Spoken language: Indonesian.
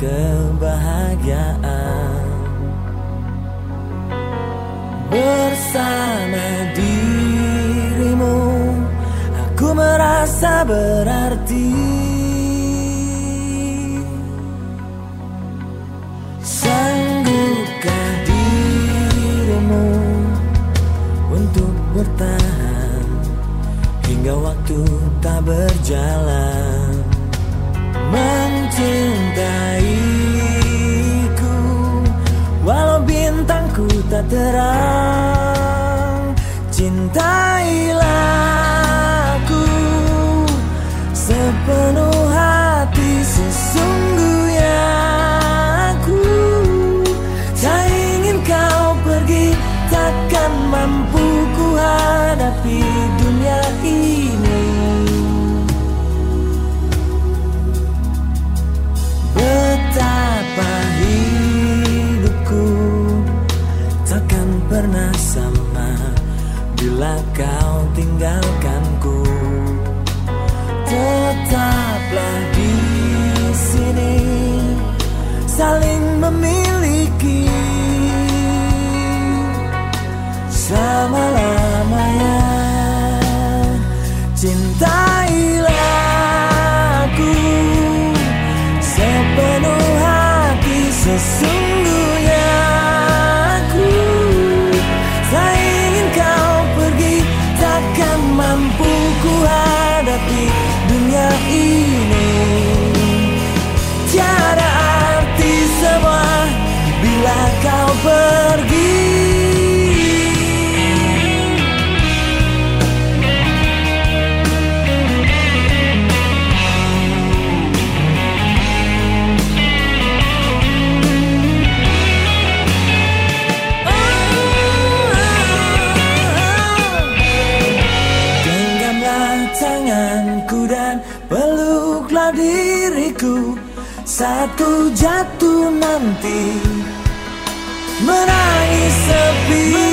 kebahagiaan. Bersama dirimu Aku merasa berarti. Sanggupkah dirimu Untuk bertahan Hingga waktu tak berjalan Mencintaiku. Walau bintangku tak terang Cintailah aku. Sepenuh hati sesungguhnya aku. Tak ingin kau pergi Takkan mampu ku hadapi dunia ini kau tinggalkanku. Tetaplah di sini saling memiliki selama-lamanya. Cintailah tanganku dan peluklah diriku. Satu jatuh nanti Menangis sepi